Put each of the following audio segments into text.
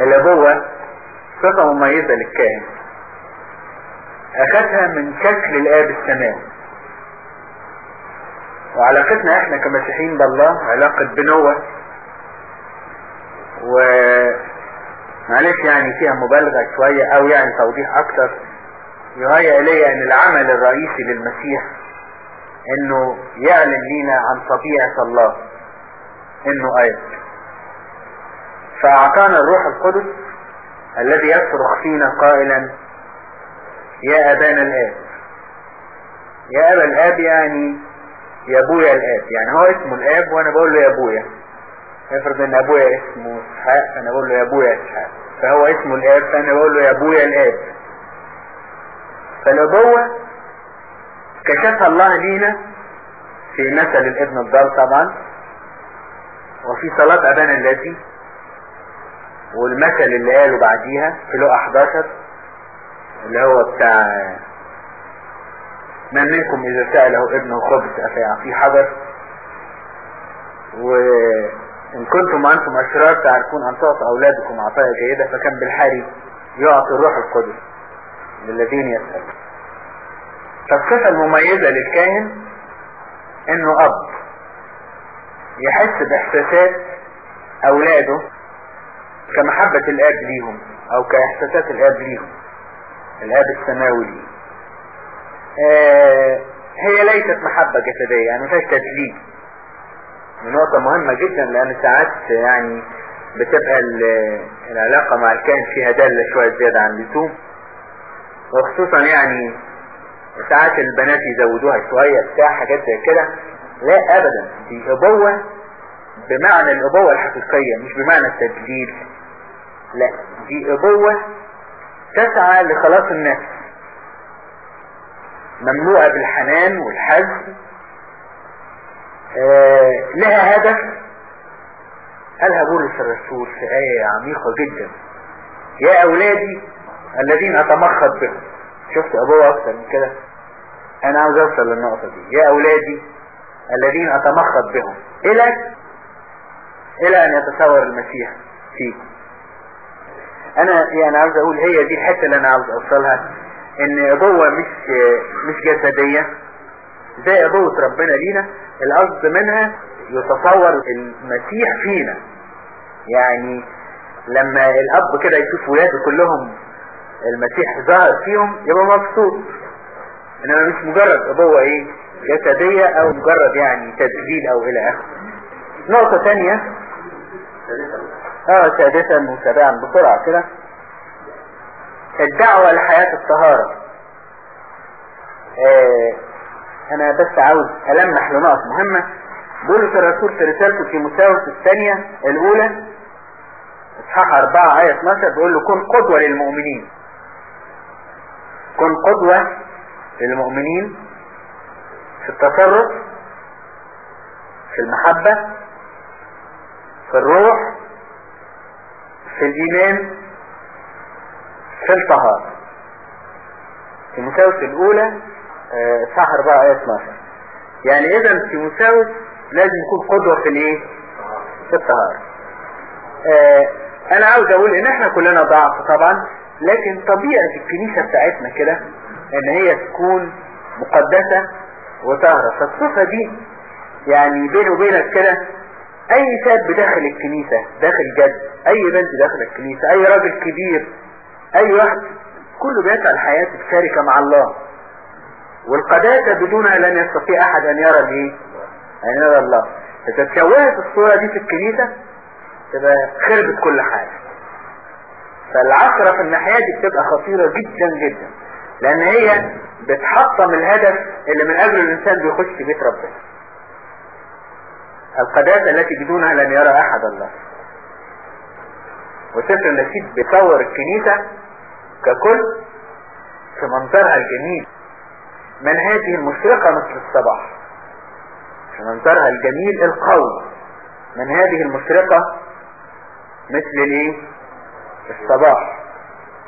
الابوة صفة مميزة للكائن أخذها من شكل الآب السماوي وعلاقتنا إحنا كمسيحيين بالله علاقة بنوة. و معلش يعني فيها مبالغة شوية أو يعني توضيح أكتر. يهيأ إلي أن العمل الرئيسي للمسيح إنه يعلن لينا عن طبيعة الله. إنه أيضا فأعطانا الروح القدس الذي يصرخ فينا قائلا يا أبانا الآب. يا أبا الآب يعني يا أبويا الآب. يعني هو اسمه الآب وأنا بقول له يا أبويا. افرض إن أبويا اسمه إسحاق فانا بقول له يا أبويا إسحاق. فهو اسمه الآب فأنا بقول له يا أبويا الآب. فالأبوة كشفها الله لينا في مثل الابن الضال طبعا وفي صلاة أبانا الذي والمثل اللي قاله بعديها في لقا 11 اللي هو بتاع من منكم إذا سأله ابنه خبز افيعطيه حجر وإن كنتم أنتم أشرار تعرفون أن تعطوا أولادكم عطايا جيدة فكان بالحري يعطي الروح القدس للذين يسألون. فالصفة المميزة للكاهن؟ إنه أب. يحس بإحساسات أولاده كمحبة الآب ليهم أو كإحساسات الآب ليهم. الآب السماوي. ليهم آه هي ليست محبة جسدية يعني مفيهاش تدليل نقطة مهمة جدا لأن ساعات يعني بتبقى العلاقة مع الكائن فيها دالة شوية زيادة عن اللزوم. وخصوصا يعني ساعات البنات يزودوها شوية بتاع حاجات زي كده. لا ابدا. دي أبوة بمعنى الأبوة الحقيقية مش بمعنى التدليل لا. دي ابوة تسعى لخلاص النفس مملوءة بالحنان والحزم. آه لها هدف. قالها بولس الرسول في آية عميقة جدا؟ يا أولادي الذين أتمخض بهم شفت أبوه أكثر من كده؟ أنا عاوز أوصل للنقطة دي. يا أولادي الذين أتمخض بهم. إلى إلى أن يتصور المسيح فيكم. أنا يعني عاوز أقول هي دي الحتة اللي أنا عاوز أوصلها إن أبوة مش مش جسدية زي أبوة ربنا لينا القصد منها يتصور المسيح فينا. يعني لما الأب كده يشوف ولاده كلهم المسيح ظهر فيهم يبقى مبسوط. إنما مش مجرد ابوة إيه؟ جسدية أو مجرد يعني تدليل أو إلى آخره. نقطة تانية. آه سادسا وسابعا بسرعة كده. الدعوة لحياة الطهارة. آه أنا بس عاوز ألمح لنقط مهمة. بولس الرسول في رسالته في مساوس الثانية الأولى إصحاح 4 آية 12 بيقول له كن قدوة للمؤمنين. كن قدوة للمؤمنين في التصرف في المحبة في الروح في الإيمان في الطهارة. في مساوس الأولى اصحاح 4 آية 12 يعني إذا في مساوس لازم يكون قدوة في الإيه؟ في الطهارة. آه أنا عاوز أقول إن إحنا كلنا ضعف طبعا لكن طبيعة الكنيسة بتاعتنا كده إن هي تكون مقدسة وطاهرة. فالصفة دي يعني بيني وبينك كده أي شاب داخل الكنيسة داخل جد أي بنت داخل الكنيسة أي راجل كبير أي واحد كله بيسعى حياته بشركة مع الله. والقداسة بدونها لن يستطيع أحد أن يرى الايه أن يرى الله. إذا تشوهت الصورة دي في الكنيسة تبقى خربت كل حاجة. فالعثرة في الناحية دي بتبقى خطيرة جدا جدا. لأن هي بتحطم الهدف اللي من اجله الإنسان بيخش بيت ربنا. القداسة التي بدونها لن يرى أحد الله. وسفر النشيد بيصور الكنيسة ككل في منظرها الجميل. من هذه المشرقة مثل الصباح. في منظرها الجميل القوي. من هذه المشرقة مثل الايه؟ الصباح.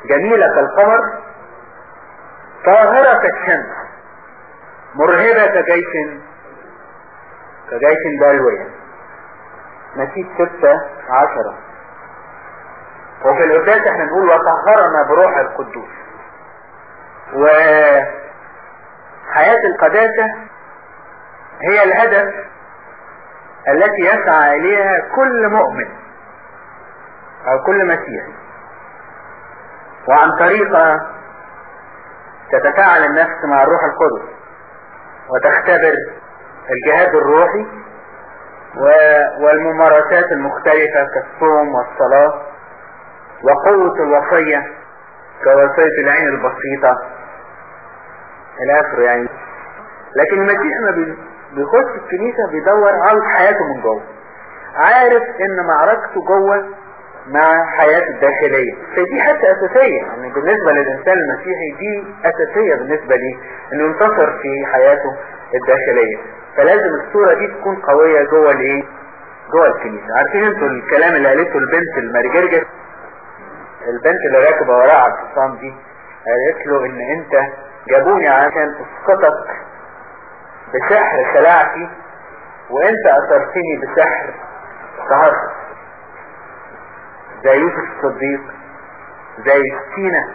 جميلة كالقمر طاهرة كالشمس مرهبة كجيش كجيش بلوية نسيت ستة عشرة. وفي القداس إحنا نقول وطهرنا بروح القدوس. وحياة القداسة هي الهدف التي يسعى إليها كل مؤمن أو كل مسيحي وعن طريقة تتفاعل النفس مع الروح القدس وتختبر الجهاد الروحي والممارسات المختلفة كالصوم والصلاة. وقوة الوصية كوصية العين البسيطة. إلى اخره يعني. لكن المسيح ما بيخش الكنيسة بيدور على حياته من جوه. عارف إن معركته جوه مع حياته الداخلية. فدي حتى أساسية. يعني بالنسبة للإنسان المسيحي دي أساسية بالنسبة لي إنه ينتصر في حياته الداخلية. فلازم الصورة دي تكون قوية جوه الإيه؟ جوه الكنيسة. عارفين أنتوا الكلام اللي قالته البنت المرجرجة؟ البنت اللي راكبة وراء على الحصان دي قالت له إن أنت جابوني عشان أسقطك بسحر خلعتي وأنت أثرتني بسحر سهرت زي يوسف الصديق زي سكينة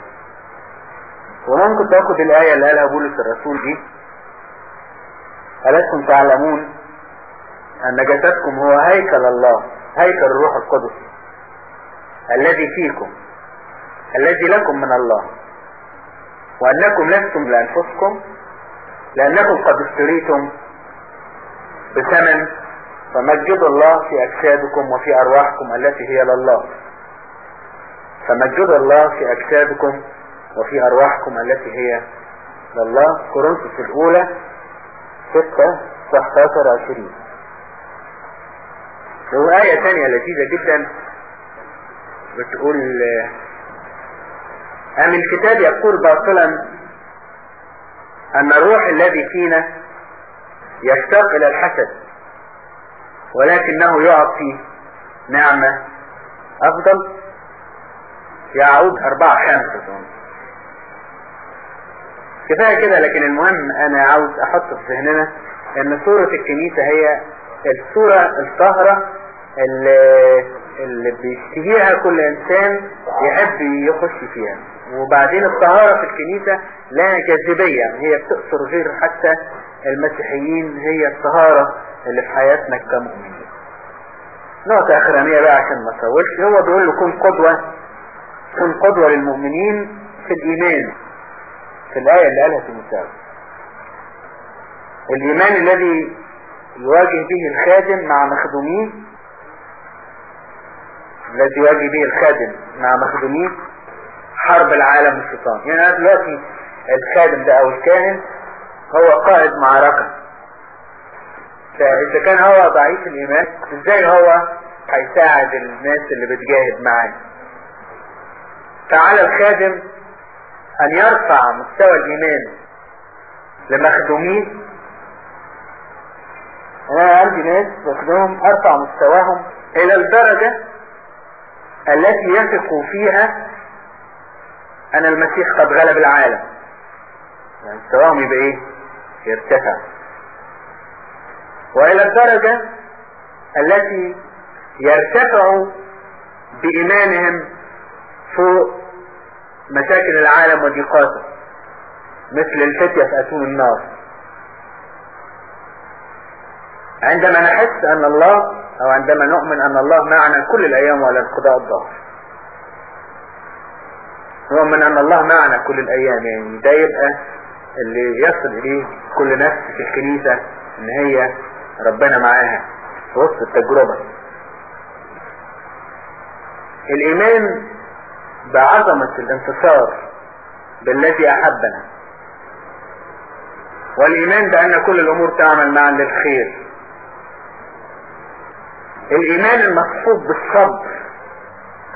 وممكن تاخد الآية اللي قالها بولس الرسول دي. ألستم تعلمون أن جسدكم هو هيكل الله هيكل الروح القدس الذي فيكم. الذي لكم من الله. وأنكم لستم لأنفسكم لأنكم قد اشتريتم بثمن فمجدوا الله في أجسادكم وفي أرواحكم التي هي لله. فمجدوا الله في أجسادكم وفي أرواحكم التي هي لله. كورنثوس الأولى 6 19 20 وآية ثانية لذيذة جدا بتقول أم الكتاب يقول باطلا أن الروح الذي فينا يشتاق إلى الحسد ولكنه يعطي نعمة أفضل؟ يعود أربعة خمسة كفاية كده لكن المهم أنا عاوز أحط في ذهننا أن صورة الكنيسة هي الصورة الطاهرة اللي, اللي بيشتهيها كل إنسان يحب يخش فيها. وبعدين الطهارة في الكنيسة لها جاذبية هي بتأثر غير حتى المسيحيين هي الطهارة اللي في حياتنا كمؤمنين. نقطة أخرانية بقى عشان ما أطولش. هو بيقول له كن قدوة كن قدوة للمؤمنين في الإيمان. في الآية اللي قالها تيموثاوس الإيمان الذي يواجه به الخادم مع مخدوميه الذي يواجه به الخادم مع مخدوميه حرب العالم والشيطان. يعني أنا دلوقتي الخادم ده أو الكاهن هو قائد معركة. فإذا كان هو ضعيف الإيمان إزاي هو هيساعد الناس اللي بتجاهد معاه فعلى الخادم أن يرفع مستوى الإيمان لمخدوميه. أنا عندي ناس بخدمهم أرفع مستواهم إلى الدرجة التي يثقوا فيها أن المسيح قد غلب العالم. يعني مستواهم يبقى إيه؟ يرتفع. وإلى الدرجة التي يرتفع بإيمانهم فوق مشاكل العالم وضيقاته مثل الفتية في أتون النار. عندما نحس أن الله أو عندما نؤمن أن الله معنا كل الأيام ولا انقضاء الظهر. نؤمن أن الله معنا كل الأيام يعني ده يبقى اللي يصل إليه كل نفس في الكنيسة إن هي ربنا معاها. في وسط التجربة. الإيمان بعظمة الانتصار بالذي أحبنا. والإيمان بأن كل الأمور تعمل معا للخير. الإيمان المصفوف بالصبر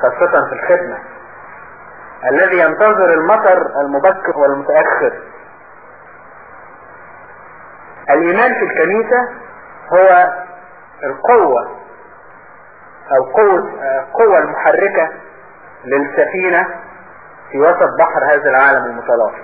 خاصة في الخدمة. الذي ينتظر المطر المبكر والمتأخر. الإيمان في الكنيسة هو القوة أو قوة القوة المحركة للسفينة في وسط بحر هذا العالم المتلاطم.